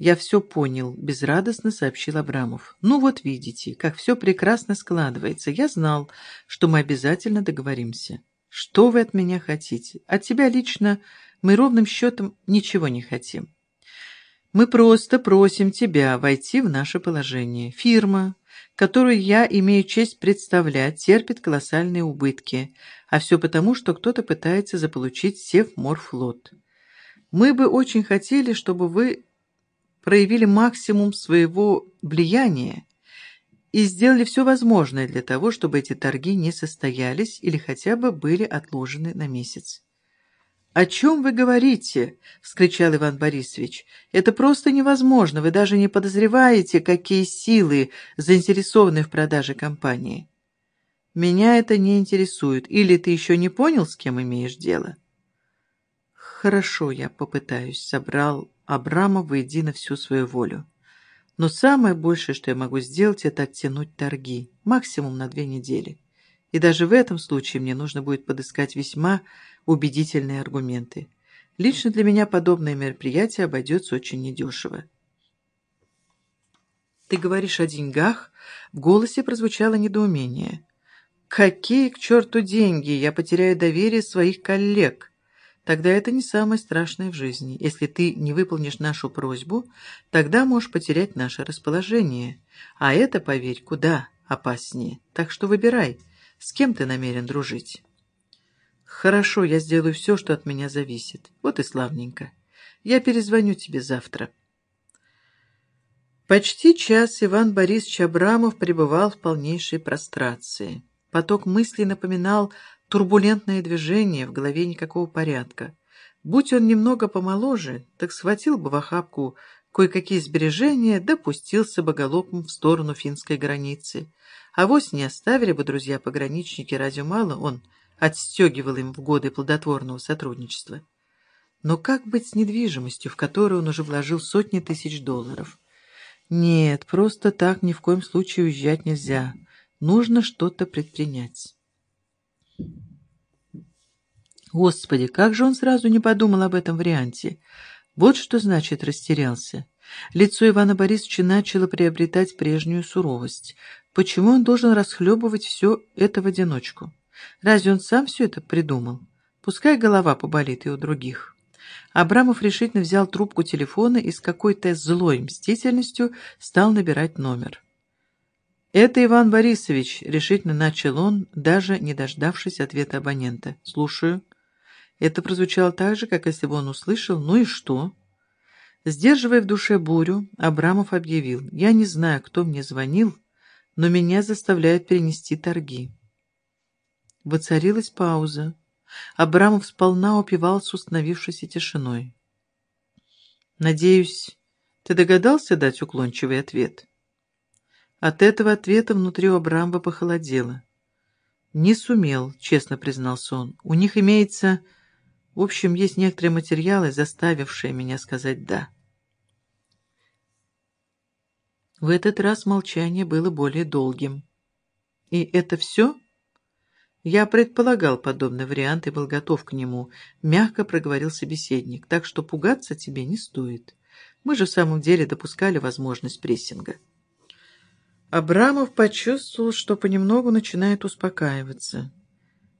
«Я все понял», — безрадостно сообщил Абрамов. «Ну вот видите, как все прекрасно складывается. Я знал, что мы обязательно договоримся. Что вы от меня хотите? От тебя лично мы ровным счетом ничего не хотим. Мы просто просим тебя войти в наше положение. Фирма, которую я имею честь представлять, терпит колоссальные убытки, а все потому, что кто-то пытается заполучить Севморфлот. Мы бы очень хотели, чтобы вы проявили максимум своего влияния и сделали все возможное для того, чтобы эти торги не состоялись или хотя бы были отложены на месяц. «О чем вы говорите?» — вскричал Иван Борисович. «Это просто невозможно. Вы даже не подозреваете, какие силы заинтересованы в продаже компании». «Меня это не интересует. Или ты еще не понял, с кем имеешь дело?» «Хорошо, я попытаюсь», — собрал Абрамов воедино всю свою волю. «Но самое большее, что я могу сделать, это оттянуть торги. Максимум на две недели. И даже в этом случае мне нужно будет подыскать весьма убедительные аргументы. Лично для меня подобное мероприятие обойдется очень недешево. «Ты говоришь о деньгах?» В голосе прозвучало недоумение. «Какие к черту деньги? Я потеряю доверие своих коллег. Тогда это не самое страшное в жизни. Если ты не выполнишь нашу просьбу, тогда можешь потерять наше расположение. А это, поверь, куда опаснее. Так что выбирай, с кем ты намерен дружить». «Хорошо, я сделаю все, что от меня зависит. Вот и славненько. Я перезвоню тебе завтра». Почти час Иван Борисович Абрамов пребывал в полнейшей прострации. Поток мыслей напоминал турбулентное движение, в голове никакого порядка. Будь он немного помоложе, так схватил бы в охапку кое-какие сбережения, да пустился бы галопом в сторону финской границы. А вось не оставили бы друзья-пограничники разве мало, он отстегивал им в годы плодотворного сотрудничества. Но как быть с недвижимостью, в которую он уже вложил сотни тысяч долларов? Нет, просто так ни в коем случае уезжать нельзя. Нужно что-то предпринять. Господи, как же он сразу не подумал об этом варианте? Вот что значит растерялся. Лицо Ивана Борисовича начало приобретать прежнюю суровость. Почему он должен расхлебывать все это в одиночку? Разве он сам все это придумал? Пускай голова поболит и у других. Абрамов решительно взял трубку телефона и с какой-то злой мстительностью стал набирать номер. «Это Иван Борисович», — решительно начал он, даже не дождавшись ответа абонента. «Слушаю». Это прозвучало так же, как если бы он услышал «Ну и что?». Сдерживая в душе бурю, Абрамов объявил «Я не знаю, кто мне звонил, но меня заставляют перенести торги». Воцарилась пауза. Абрамов сполна упивался установившейся тишиной. «Надеюсь, ты догадался дать уклончивый ответ?» От этого ответа внутри у Абрамова похолодело. «Не сумел», — честно признался он. «У них имеется... В общем, есть некоторые материалы, заставившие меня сказать «да». В этот раз молчание было более долгим. «И это все?» «Я предполагал подобный вариант и был готов к нему», — мягко проговорил собеседник, «так что пугаться тебе не стоит. Мы же в самом деле допускали возможность прессинга». Абрамов почувствовал, что понемногу начинает успокаиваться.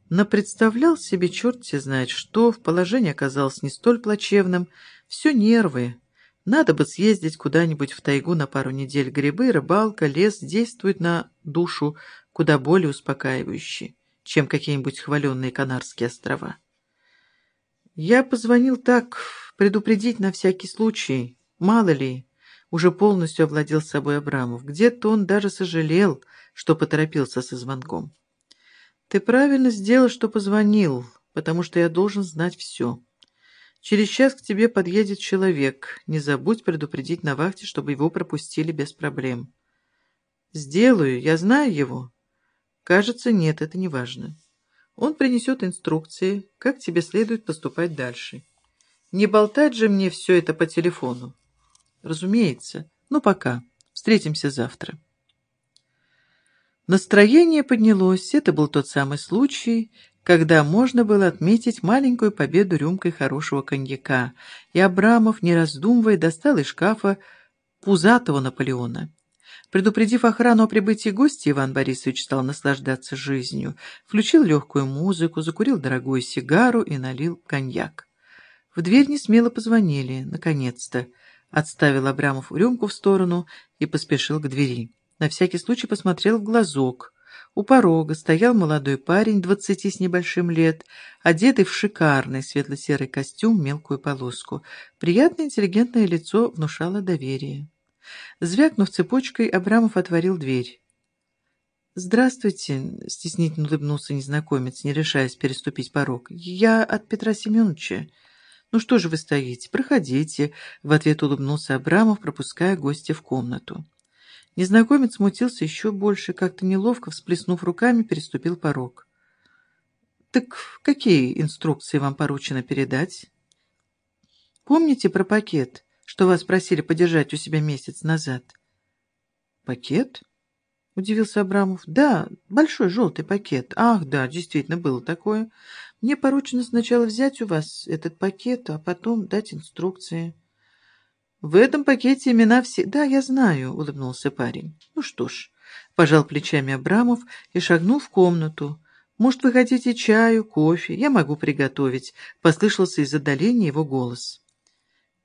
Но представлял себе черт те знает что, в положении оказалось не столь плачевным, все нервы. Надо бы съездить куда-нибудь в тайгу на пару недель. Грибы, рыбалка, лес действуют на душу куда более успокаивающе чем какие-нибудь хваленные Канарские острова. Я позвонил так, предупредить на всякий случай, мало ли, уже полностью овладел собой Абрамов. Где-то он даже сожалел, что поторопился со звонком. «Ты правильно сделал, что позвонил, потому что я должен знать все. Через час к тебе подъедет человек. Не забудь предупредить на вахте, чтобы его пропустили без проблем». «Сделаю, я знаю его». Кажется, нет, это не важно. Он принесет инструкции, как тебе следует поступать дальше. Не болтать же мне все это по телефону. Разумеется. Ну, пока. Встретимся завтра. Настроение поднялось. Это был тот самый случай, когда можно было отметить маленькую победу рюмкой хорошего коньяка, и Абрамов, не раздумывая, достал из шкафа пузатого Наполеона. Предупредив охрану о прибытии гостя, Иван Борисович стал наслаждаться жизнью, включил легкую музыку, закурил дорогую сигару и налил коньяк. В дверь не смело позвонили, наконец-то. Отставил Абрамов рюмку в сторону и поспешил к двери. На всякий случай посмотрел в глазок. У порога стоял молодой парень, двадцати с небольшим лет, одетый в шикарный светло-серый костюм, мелкую полоску. Приятное интеллигентное лицо внушало доверие. Звякнув цепочкой, Абрамов отворил дверь. «Здравствуйте», — стеснительно улыбнулся незнакомец, не решаясь переступить порог. «Я от Петра Семеновича». «Ну что же вы стоите? Проходите», — в ответ улыбнулся Абрамов, пропуская гостя в комнату. Незнакомец смутился еще больше, как-то неловко, всплеснув руками, переступил порог. «Так какие инструкции вам поручено передать?» «Помните про пакет?» что вас просили подержать у себя месяц назад. Пакет? Удивился Абрамов. Да, большой желтый пакет. Ах, да, действительно было такое. Мне поручено сначала взять у вас этот пакет, а потом дать инструкции. В этом пакете имена все... Да, я знаю, улыбнулся парень. Ну что ж, пожал плечами Абрамов и шагнул в комнату. Может, вы хотите чаю, кофе? Я могу приготовить. Послышался из отдаления его голос.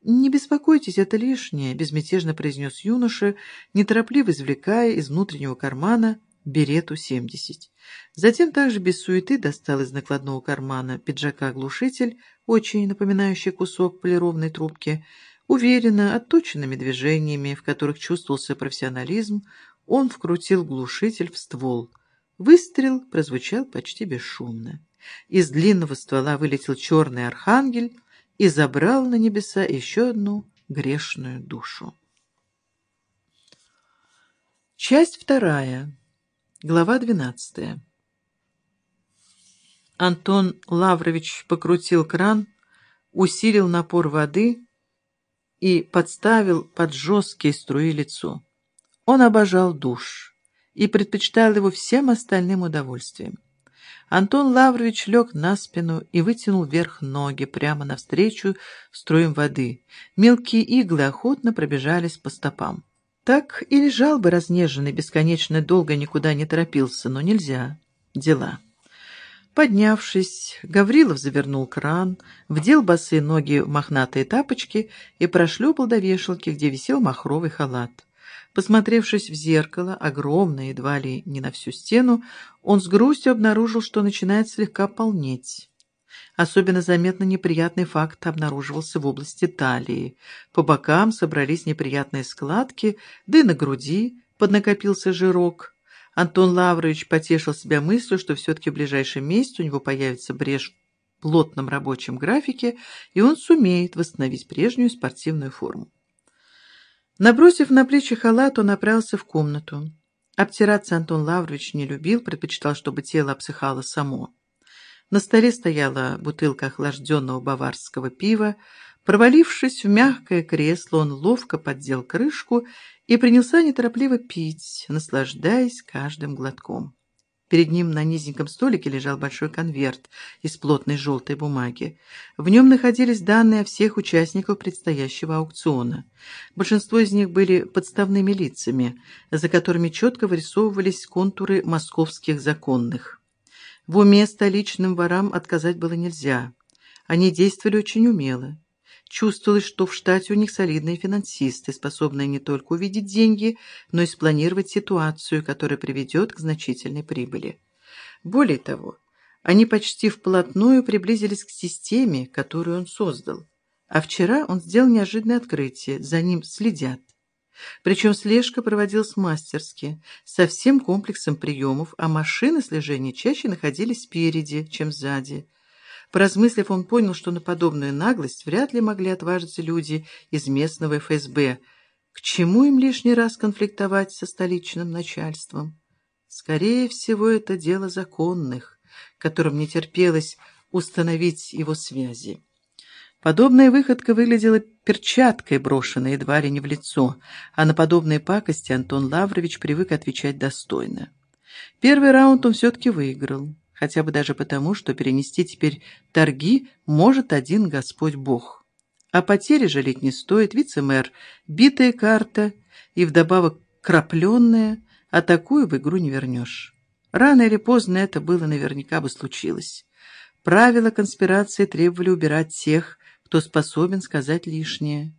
«Не беспокойтесь, это лишнее», — безмятежно произнес юноша, неторопливо извлекая из внутреннего кармана берету 70. Затем также без суеты достал из накладного кармана пиджака глушитель, очень напоминающий кусок полированной трубки. Уверенно, отточенными движениями, в которых чувствовался профессионализм, он вкрутил глушитель в ствол. Выстрел прозвучал почти бесшумно. Из длинного ствола вылетел черный архангель, и забрал на небеса еще одну грешную душу. Часть вторая. Глава двенадцатая. Антон Лаврович покрутил кран, усилил напор воды и подставил под жесткие струи лицо. Он обожал душ и предпочитал его всем остальным удовольствиям. Антон Лаврович лег на спину и вытянул вверх ноги прямо навстречу струям воды. Мелкие иглы охотно пробежались по стопам. Так и лежал бы разнеженный, бесконечно долго никуда не торопился, но нельзя. Дела. Поднявшись, Гаврилов завернул кран, вдел босые ноги в мохнатые тапочки и прошлепал до вешалки, где висел махровый халат. Посмотревшись в зеркало, огромное, едва ли не на всю стену, он с грустью обнаружил, что начинает слегка полнеть. Особенно заметно неприятный факт обнаруживался в области талии. По бокам собрались неприятные складки, да и на груди поднакопился жирок. Антон Лаврович потешил себя мыслью, что все-таки в ближайший месяц у него появится брешь в плотном рабочем графике, и он сумеет восстановить прежнюю спортивную форму. Набросив на плечи халат, он направился в комнату. Обтираться Антон Лаврович не любил, предпочитал, чтобы тело обсыхало само. На столе стояла бутылка охлажденного баварского пива. Провалившись в мягкое кресло, он ловко поддел крышку и принялся неторопливо пить, наслаждаясь каждым глотком. Перед ним на низеньком столике лежал большой конверт из плотной желтой бумаги. В нем находились данные о всех участниках предстоящего аукциона. Большинство из них были подставными лицами, за которыми четко вырисовывались контуры московских законных. В уме столичным ворам отказать было нельзя. Они действовали очень умело. Чувствовалось, что в штате у них солидные финансисты, способные не только увидеть деньги, но и спланировать ситуацию, которая приведет к значительной прибыли. Более того, они почти вплотную приблизились к системе, которую он создал. А вчера он сделал неожиданное открытие, за ним следят. Причем слежка проводилась мастерски, со всем комплексом приемов, а машины слежения чаще находились спереди, чем сзади. Поразмыслив, он понял, что на подобную наглость вряд ли могли отважиться люди из местного ФСБ. К чему им лишний раз конфликтовать со столичным начальством? Скорее всего, это дело законных, которым не терпелось установить его связи. Подобная выходка выглядела перчаткой, брошенной едва ли не в лицо, а на подобные пакости Антон Лаврович привык отвечать достойно. Первый раунд он все-таки выиграл. Хотя бы даже потому, что перенести теперь торги может один Господь Бог. О потере жалеть не стоит, вице-мэр, битая карта и вдобавок крапленная, а такую в игру не вернешь. Рано или поздно это было наверняка бы случилось. Правила конспирации требовали убирать тех, кто способен сказать лишнее.